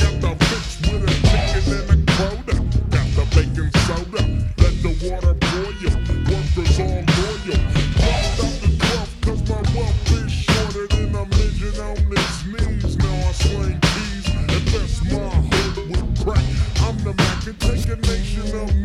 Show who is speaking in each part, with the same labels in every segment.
Speaker 1: together, fix with a chicken and a. Got the baking soda, let the water boil you. Workers all loyal. Crossed out the cause my wealth is shorter than a midget on his knees. Now I keys, and my hood with crack. I'm the take a nation of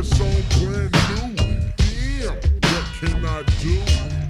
Speaker 1: It's all brand new. Damn, what can I do?